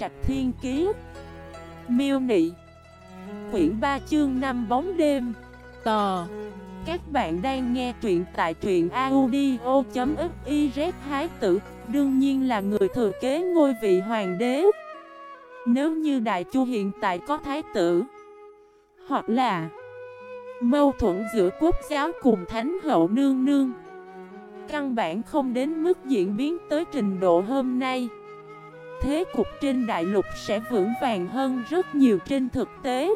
Trạch Thiên Kiế Miêu Nị. Quyển 3 chương 5 bóng đêm. Tò. Các bạn đang nghe truyện tại truyện audio.xyz Hái tử, Đương nhiên là người thừa kế ngôi vị hoàng đế. Nếu như Đại Chu hiện tại có thái tử, Hoặc là Mâu thuẫn giữa quốc giáo cùng thánh hậu nương nương, Căn bản không đến mức diễn biến tới trình độ hôm nay. Thế cục trên đại lục sẽ vững vàng hơn rất nhiều trên thực tế.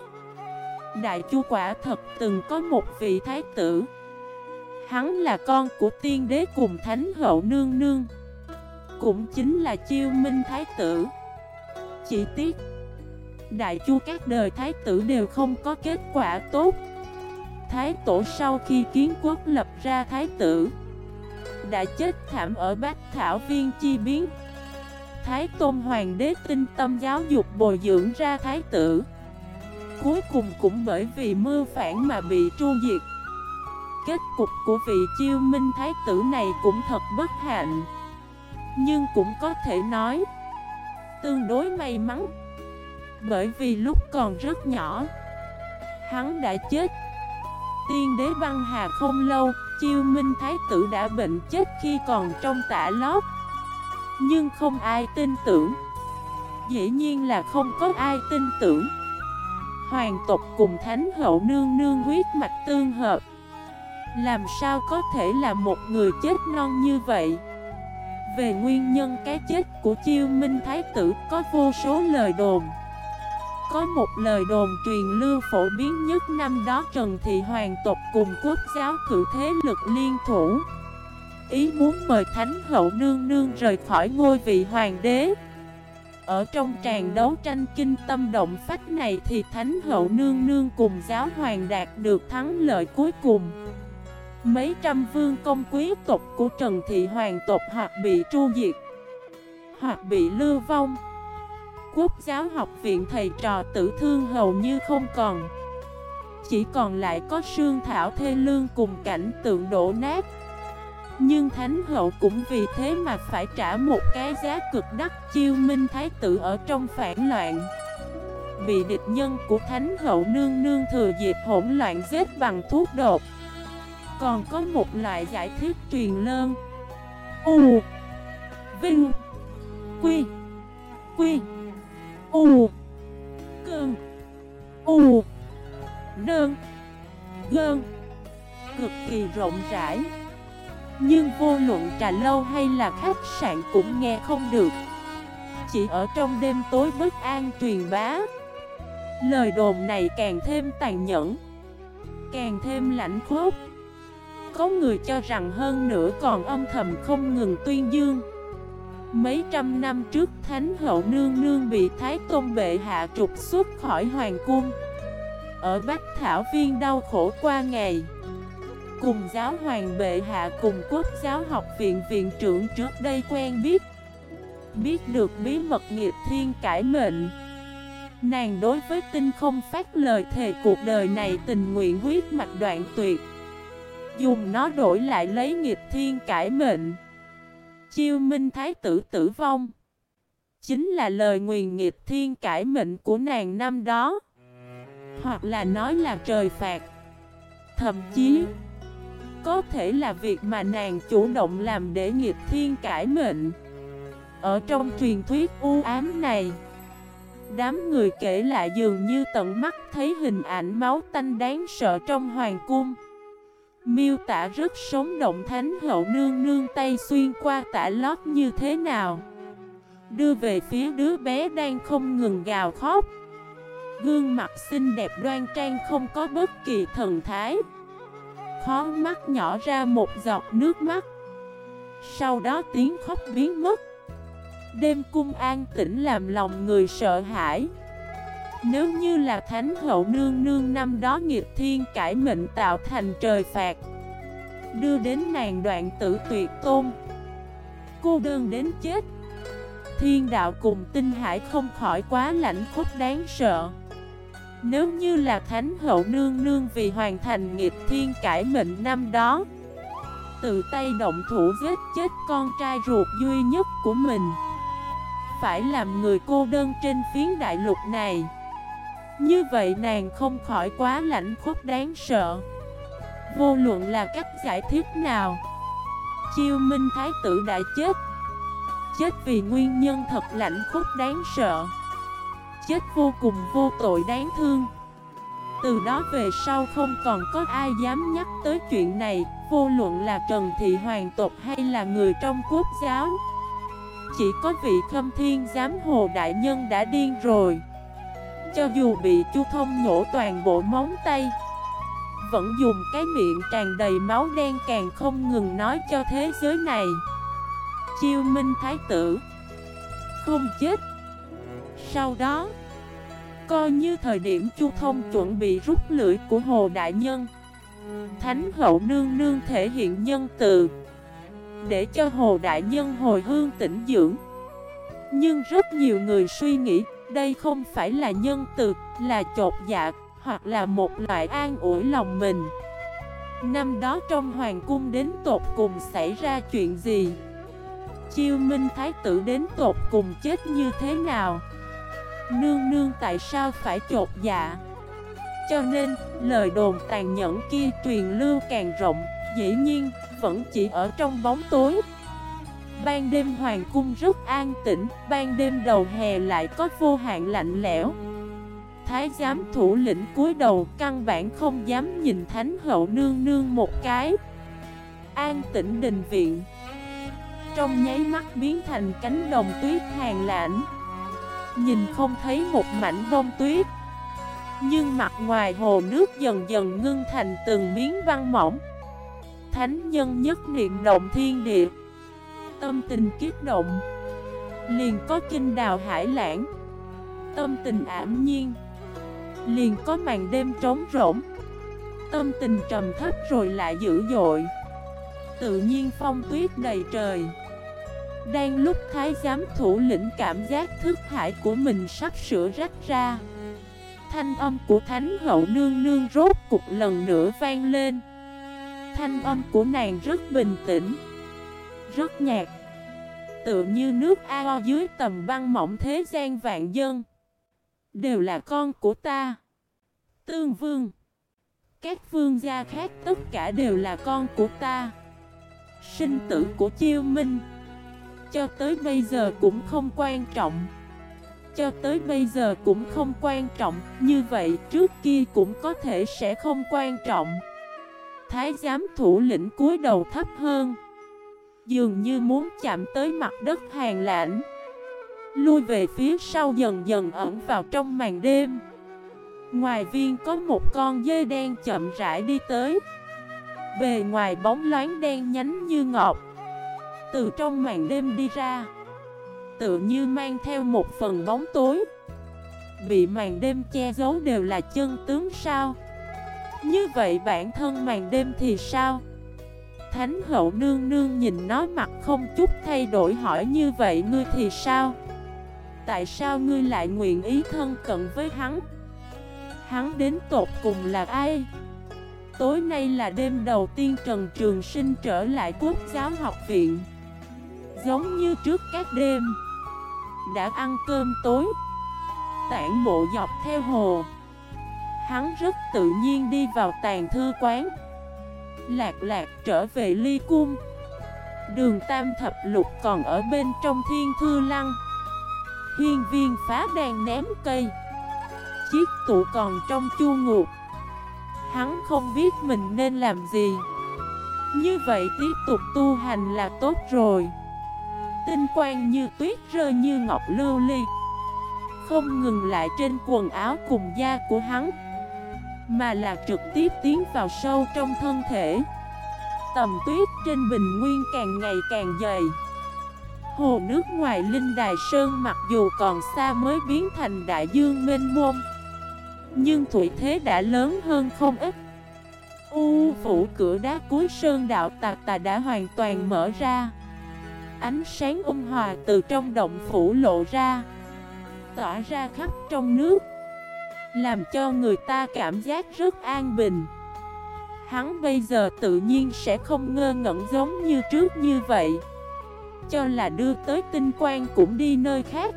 Đại chu quả thật từng có một vị thái tử. Hắn là con của tiên đế cùng thánh hậu nương nương. Cũng chính là chiêu minh thái tử. Chỉ tiếc, Đại chu các đời thái tử đều không có kết quả tốt. Thái tổ sau khi kiến quốc lập ra thái tử, Đã chết thảm ở bát thảo viên chi biến Thái Tôn Hoàng đế tinh tâm giáo dục bồi dưỡng ra thái tử. Cuối cùng cũng bởi vì mưa phản mà bị tru diệt. Kết cục của vị chiêu minh thái tử này cũng thật bất hạnh. Nhưng cũng có thể nói, Tương đối may mắn. Bởi vì lúc còn rất nhỏ, Hắn đã chết. Tiên đế băng hà không lâu, Chiêu minh thái tử đã bệnh chết khi còn trong tả lót. Nhưng không ai tin tưởng. Dĩ nhiên là không có ai tin tưởng. Hoàng tộc cùng thánh hậu nương nương huyết mạch tương hợp. Làm sao có thể là một người chết non như vậy? Về nguyên nhân cái chết của chiêu minh thái tử có vô số lời đồn. Có một lời đồn truyền lưu phổ biến nhất năm đó Trần Thị Hoàng tộc cùng quốc giáo cử thế lực liên thủ. Ý muốn mời thánh hậu nương nương rời khỏi ngôi vị hoàng đế ở trong tràng đấu tranh kinh tâm động phách này thì Thánh Hậu Nương Nương cùng giáo hoàng đạt được thắng lợi cuối cùng. Mấy trăm vương công quý tộc của Trần Thị Hoàng tộc hoặc bị tru diệt, hoặc bị lưu vong. Quốc giáo học viện thầy trò tử thương hầu như không còn. Chỉ còn lại có sương thảo thê lương cùng cảnh tượng đổ nát. Nhưng Thánh Hậu cũng vì thế mà phải trả một cái giá cực đắt chiêu minh thái tử ở trong phản loạn. Bị địch nhân của Thánh Hậu nương nương thừa dịp hỗn loạn giết bằng thuốc đột Còn có một loại giải thích truyền lơn. U, Vinh, Quy Quy, U, Cơn, U Đơn Gơn. Cực kỳ rộng rãi nhưng vô luận trà lâu hay là khách sạn cũng nghe không được. Chỉ ở trong đêm tối bất an truyền bá. Lời đồn này càng thêm tàn nhẫn, Càng thêm lạnh khốc. Có người cho rằng hơn nữa còn âm thầm không ngừng tuyên dương. Mấy trăm năm trước Thánh Hậu Nương Nương bị Thái Tôn Bệ Hạ trục xuất khỏi Hoàng Cung. Ở Bách Thảo Viên đau khổ qua ngày Cùng giáo hoàng bệ hạ cùng quốc giáo học viện viện trưởng trước đây quen biết. Biết được bí mật nghiệp thiên cải mệnh. Nàng đối với tinh không phát lời thề cuộc đời này tình nguyện huyết mạch đoạn tuyệt. Dùng nó đổi lại lấy nghiệp thiên cải mệnh. Chiêu minh thái tử tử vong. Chính là lời nguyền nghiệp thiên cải mệnh của nàng năm đó. Hoặc là nói là trời phạt. Thậm chí có thể là việc mà nàng chủ động làm để nghiệp thiên cải mệnh. Ở trong truyền thuyết u ám này, Đám người kể lại dường như tận mắt thấy hình ảnh máu tanh đáng sợ trong hoàng cung. Miêu tả rất sống động thánh hậu nương nương tay xuyên qua tả lót như thế nào. Đưa về phía đứa bé đang không ngừng gào khóc. Gương mặt xinh đẹp đoan trang không có bất kỳ thần thái. Khó mắt nhỏ ra một giọt nước mắt. Sau đó tiếng khóc biến mất. Đêm cung an tĩnh làm lòng người sợ hãi. Nếu như là thánh hậu nương nương năm đó nghiệp thiên cải mệnh tạo thành trời phạt, Đưa đến nàng đoạn tử tuyệt tôn, Cô đơn đến chết. Thiên đạo cùng tinh hải không khỏi quá lạnh khốc đáng sợ nếu như là Thánh Hậu Nương Nương vì hoàn thành nghiệp thiên cải mệnh năm đó, Tự tay động thủ giết chết con trai ruột duy nhất của mình, phải làm người cô đơn trên phiến đại lục này. Như vậy nàng không khỏi quá lạnh khốc đáng sợ. Vô luận là cách giải thích nào, Chiêu Minh Thái tử đã chết. Chết vì nguyên nhân thật lạnh khốc đáng sợ. Chết vô cùng vô tội đáng thương. Từ đó về sau không còn có ai dám nhắc tới chuyện này, Vô luận là Trần Thị Hoàng tộc hay là người trong quốc giáo. Chỉ có vị khâm thiên giám hồ đại nhân đã điên rồi. Cho dù bị chu thông nhổ toàn bộ móng tay, Vẫn dùng cái miệng tràn đầy máu đen càng không ngừng nói cho thế giới này. Chiêu minh thái tử, Không chết. Sau đó, Coi như thời điểm chu thông chuẩn bị rút lưỡi của Hồ Đại Nhân, Thánh hậu nương nương thể hiện nhân từ Để cho Hồ Đại Nhân hồi hương tỉnh dưỡng. Nhưng rất nhiều người suy nghĩ, Đây không phải là nhân từ, Là chột dạ Hoặc là một loại an ủi lòng mình. Năm đó trong hoàng cung đến tột cùng xảy ra chuyện gì? Chiêu minh thái tử đến tột cùng chết như thế nào? Nương nương tại sao phải chột dạ cho nên, lời đồn tàn nhẫn kia truyền lưu càng rộng, dĩ nhiên, vẫn chỉ ở trong bóng tối. Ban đêm hoàng cung rất an tĩnh, ban đêm đầu hè lại có vô hạn lạnh lẽo. Thái giám thủ lĩnh cúi đầu căn bản không dám nhìn thánh hậu nương nương một cái. An tĩnh đình viện. Trong nháy mắt biến thành cánh đồng tuyết hàng lãnh. Nhìn không thấy một mảnh bông tuyết. Nhưng mặt ngoài hồ nước dần dần ngưng thành từng miếng băng mỏng. Thánh nhân nhất niệm động thiên địa. Tâm tình kiết động. Liền có kinh đào hải lãng. Tâm tình ảm nhiên. Liền có màn đêm trống rỗng. Tâm tình trầm thấp rồi lại dữ dội. Tự nhiên phong tuyết đầy trời. Đang lúc thái giám thủ lĩnh cảm giác thức hải của mình sắp sửa rách ra. Thanh âm của Thánh hậu nương nương rốt cục lần nữa vang lên. Thanh âm của nàng rất bình tĩnh, Rất nhạt, Tựa như nước ao dưới tầm băng mỏng thế gian vạn dân. Đều là con của ta. Tương vương, Các vương gia khác tất cả đều là con của ta. Sinh tử của chiêu minh cho tới bây giờ cũng không quan trọng cho tới bây giờ cũng không quan trọng, như vậy trước kia cũng có thể sẽ không quan trọng. Thái giám thủ lĩnh cúi đầu thấp hơn, dường như muốn chạm tới mặt đất hàng lãnh. Lui về phía sau dần dần ẩn vào trong màn đêm. Ngoài viên có một con dê đen chậm rãi đi tới. Bề ngoài bóng loáng đen nhánh như ngọc. Từ trong màn đêm đi ra. Tự như mang theo một phần bóng tối. Bị màn đêm che giấu đều là chân tướng sao? Như vậy bản thân màn đêm thì sao? Thánh hậu nương nương nhìn nó mặt không chút thay đổi hỏi như vậy ngươi thì sao? Tại sao ngươi lại nguyện ý thân cận với hắn? Hắn đến tột cùng là ai? Tối nay là đêm đầu tiên Trần Trường Sinh trở lại quốc giáo học viện. Giống như trước các đêm. Đã ăn cơm tối, Tản bộ dọc theo hồ. Hắn rất tự nhiên đi vào tàn thư quán. Lạc lạc trở về ly cung. Đường tam thập lục còn ở bên trong thiên thư lăng. Hiên viên phá đang ném cây. Chiếc tụ còn trong chu ngục. Hắn không biết mình nên làm gì. Như vậy tiếp tục tu hành là tốt rồi. Tinh quang như tuyết rơi như ngọc lưu ly Không ngừng lại trên quần áo cùng da của hắn, Mà là trực tiếp tiến vào sâu trong thân thể. Tầm tuyết trên bình nguyên càng ngày càng dày. Hồ nước ngoài Linh Đài Sơn mặc dù còn xa mới biến thành đại dương mênh mông, Nhưng thủy thế đã lớn hơn không ít. U phủ cửa đá cuối sơn đạo tạc tà đã hoàn toàn mở ra. Ánh sáng ôn hòa từ trong động phủ lộ ra, Tỏa ra khắp trong nước, Làm cho người ta cảm giác rất an bình. Hắn bây giờ tự nhiên sẽ không ngơ ngẩn giống như trước như vậy, cho là đưa tới tinh quang cũng đi nơi khác.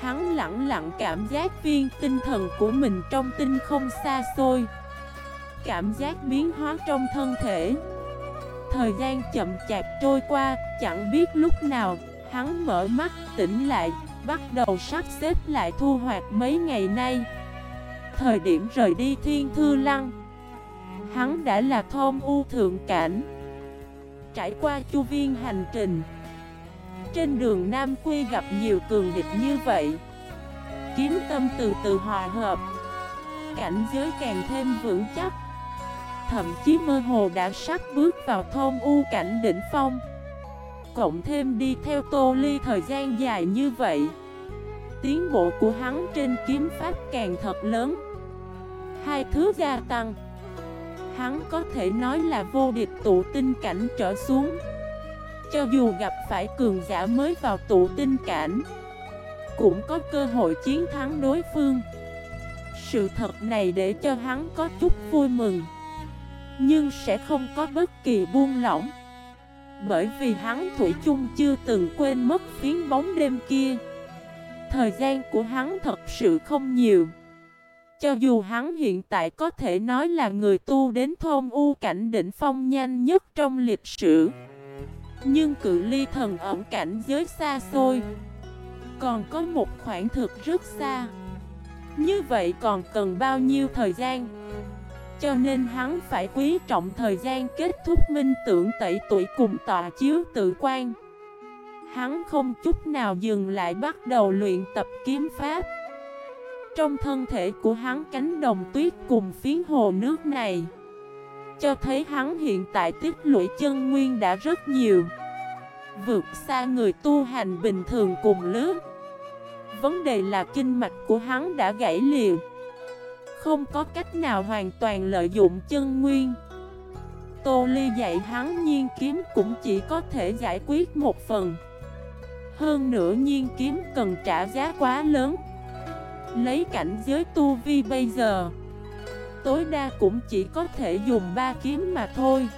Hắn lặng lặng cảm giác viên tinh thần của mình trong tinh không xa xôi, Cảm giác biến hóa trong thân thể. Thời gian chậm chạp trôi qua, chẳng biết lúc nào Hắn mở mắt tỉnh lại, bắt đầu sắp xếp lại thu hoạch mấy ngày nay. Thời điểm rời đi thiên thư lăng Hắn đã là thôn u thượng cảnh. Trải qua chu viên hành trình Trên đường Nam Quy gặp nhiều cường địch như vậy. Kiếm tâm từ từ hòa hợp Cảnh giới càng thêm vững chắc. Thậm chí mơ hồ đã sắp bước vào thôn u cảnh đỉnh phong. Cộng thêm đi theo tô ly thời gian dài như vậy, Tiến bộ của hắn trên kiếm pháp càng thật lớn. Hai thứ gia tăng, Hắn có thể nói là vô địch tụ tinh cảnh trở xuống. Cho dù gặp phải cường giả mới vào tụ tinh cảnh, Cũng có cơ hội chiến thắng đối phương. Sự thật này để cho hắn có chút vui mừng. Nhưng sẽ không có bất kỳ buông lỏng. Bởi vì hắn Thủy chung chưa từng quên mất phiến bóng đêm kia. Thời gian của hắn thật sự không nhiều. Cho dù hắn hiện tại có thể nói là người tu đến thôn u cảnh đỉnh phong nhanh nhất trong lịch sử. Nhưng cự ly thần ẩn cảnh giới xa xôi Còn có một khoảng thực rất xa. Như vậy còn cần bao nhiêu thời gian? Cho nên hắn phải quý trọng thời gian kết thúc minh tưởng tẩy tuổi cùng tọa chiếu tự quan. Hắn không chút nào dừng lại bắt đầu luyện tập kiếm pháp. Trong thân thể của hắn cánh đồng tuyết cùng phiến hồ nước này, Cho thấy hắn hiện tại tích lũy chân nguyên đã rất nhiều. Vượt xa người tu hành bình thường cùng lứa. Vấn đề là kinh mạch của hắn đã gãy liều không có cách nào hoàn toàn lợi dụng chân nguyên. Tô Ly dạy hắn nhiên kiếm cũng chỉ có thể giải quyết một phần. Hơn nữa nhiên kiếm cần trả giá quá lớn. Lấy cảnh giới tu vi bây giờ, Tối đa cũng chỉ có thể dùng ba kiếm mà thôi.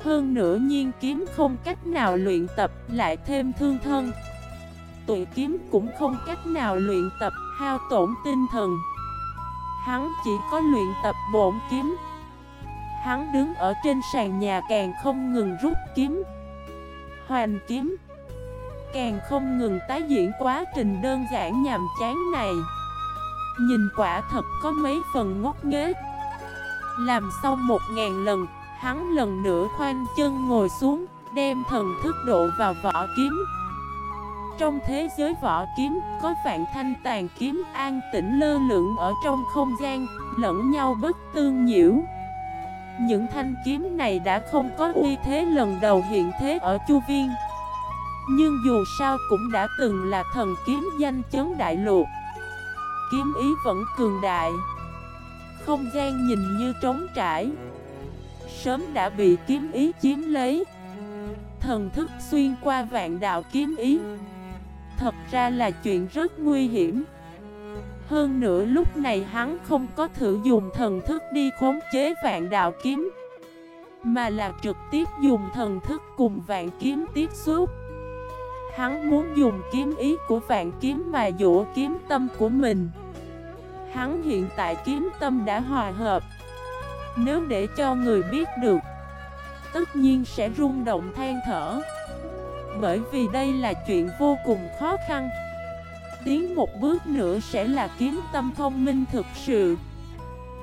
Hơn nữa nhiên kiếm không cách nào luyện tập, lại thêm thương thân. Tụi kiếm cũng không cách nào luyện tập, hao tổn tinh thần. Hắn chỉ có luyện tập bổn kiếm. Hắn đứng ở trên sàn nhà càng không ngừng rút kiếm. Hoàn kiếm. Càng không ngừng tái diễn quá trình đơn giản nhàm chán này. Nhìn quả thật có mấy phần ngốc nghếch. Làm xong một ngàn lần, Hắn lần nữa khoanh chân ngồi xuống, Đem thần thức độ vào vỏ kiếm. Trong thế giới võ kiếm, Có vạn thanh tàn kiếm, an tĩnh lơ lửng ở trong không gian, Lẫn nhau bất tương nhiễu. Những thanh kiếm này đã không có uy thế lần đầu hiện thế ở Chu Viên. Nhưng dù sao cũng đã từng là thần kiếm danh chấn đại lục. Kiếm ý vẫn cường đại. Không gian nhìn như trống trải. Sớm đã bị kiếm ý chiếm lấy. Thần thức xuyên qua vạn đạo kiếm ý. Thật ra là chuyện rất nguy hiểm. Hơn nữa lúc này hắn không có thử dùng thần thức đi khống chế vạn đạo kiếm, Mà là trực tiếp dùng thần thức cùng vạn kiếm tiếp xúc. Hắn muốn dùng kiếm ý của vạn kiếm mà dỗ kiếm tâm của mình. Hắn hiện tại kiếm tâm đã hòa hợp. Nếu để cho người biết được, Tất nhiên sẽ rung động than thở. Bởi vì đây là chuyện vô cùng khó khăn. Tiến một bước nữa sẽ là kiếm tâm thông minh thực sự.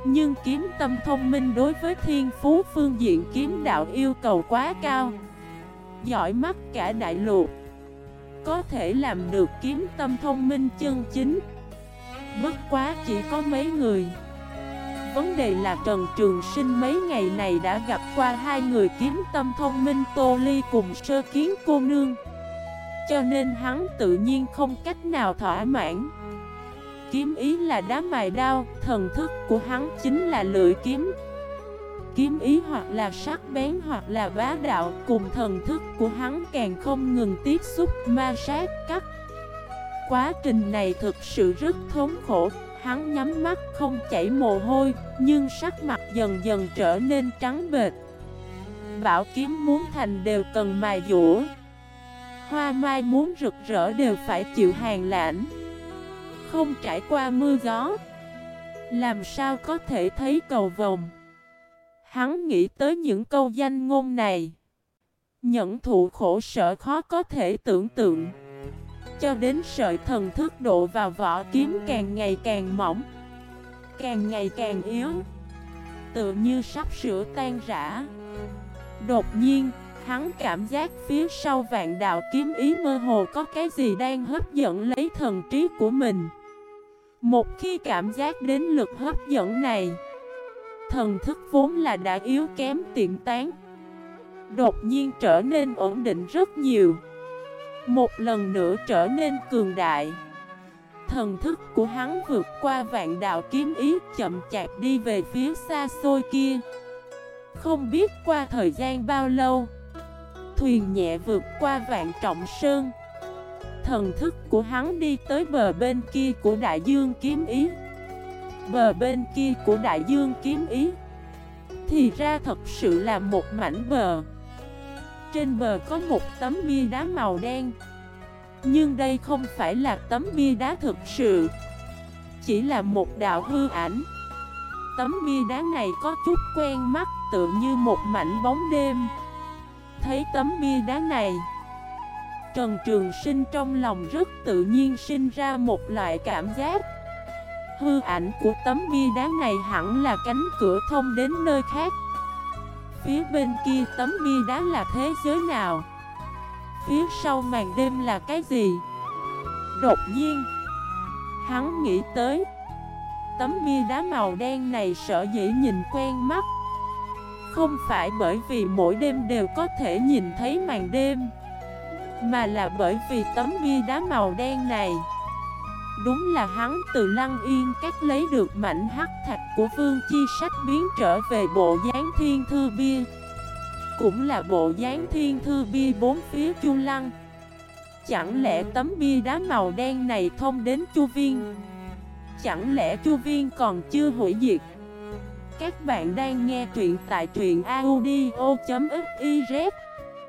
Nhưng kiếm tâm thông minh đối với thiên phú phương diện kiếm đạo yêu cầu quá cao. Giỏi mắt cả đại lục có thể làm được kiếm tâm thông minh chân chính. Bất quá chỉ có mấy người. Vấn đề là Trần Trường Sinh mấy ngày này đã gặp qua hai người kiếm tâm thông minh Tô Ly cùng sơ kiến cô nương. Cho nên hắn tự nhiên không cách nào thỏa mãn. Kiếm ý là đá mài đao, thần thức của hắn chính là lưỡi kiếm. Kiếm ý hoặc là sắc bén hoặc là bá đạo Cùng thần thức của hắn càng không ngừng tiếp xúc ma sát cắt. Quá trình này thực sự rất thống khổ. Hắn nhắm mắt không chảy mồ hôi, Nhưng sắc mặt dần dần trở nên trắng bệt Bảo kiếm muốn thành đều cần mài dũa Hoa mai muốn rực rỡ đều phải chịu hàng lãnh. Không trải qua mưa gió, Làm sao có thể thấy cầu vồng? Hắn nghĩ tới những câu danh ngôn này. Nhẫn thụ khổ sở khó có thể tưởng tượng. Cho đến sợi thần thức độ vào vỏ kiếm càng ngày càng mỏng Càng ngày càng yếu Tự như sắp sửa tan rã. Đột nhiên, hắn cảm giác phía sau vạn đạo kiếm ý mơ hồ có cái gì đang hấp dẫn lấy thần trí của mình. Một khi cảm giác đến lực hấp dẫn này Thần thức vốn là đã yếu kém tiện tán Đột nhiên trở nên ổn định rất nhiều. Một lần nữa trở nên cường đại. Thần thức của hắn vượt qua vạn đạo kiếm ý, chậm chạp đi về phía xa xôi kia. Không biết qua thời gian bao lâu, Thuyền nhẹ vượt qua vạn trọng sơn. Thần thức của hắn đi tới bờ bên kia của đại dương kiếm ý. Bờ bên kia của đại dương kiếm ý Thì ra thật sự là một mảnh bờ. Trên bờ có một tấm bia đá màu đen. Nhưng đây không phải là tấm bia đá thực sự, Chỉ là một đạo hư ảnh. Tấm bia đá này có chút quen mắt, tựa như một mảnh bóng đêm. Thấy tấm bia đá này, Trần Trường Sinh trong lòng rất tự nhiên sinh ra một loại cảm giác. Hư ảnh của tấm bia đá này hẳn là cánh cửa thông đến nơi khác. Phía bên kia tấm bia đá là thế giới nào? Phía sau màn đêm là cái gì? Đột nhiên, Hắn nghĩ tới, Tấm bia đá màu đen này sợ dĩ nhìn quen mắt. Không phải bởi vì mỗi đêm đều có thể nhìn thấy màn đêm, Mà là bởi vì tấm bia đá màu đen này. Đúng là hắn từ lăng yên cắt lấy được mảnh hắc thạch của vương chi sách biến trở về bộ dáng thiên thư bia. Cũng là bộ dáng thiên thư bia bốn phía chu lăng. Chẳng lẽ tấm bia đá màu đen này thông đến chu viên? Chẳng lẽ chu viên còn chưa hủy diệt? Các bạn đang nghe truyện tại truyện audio.fif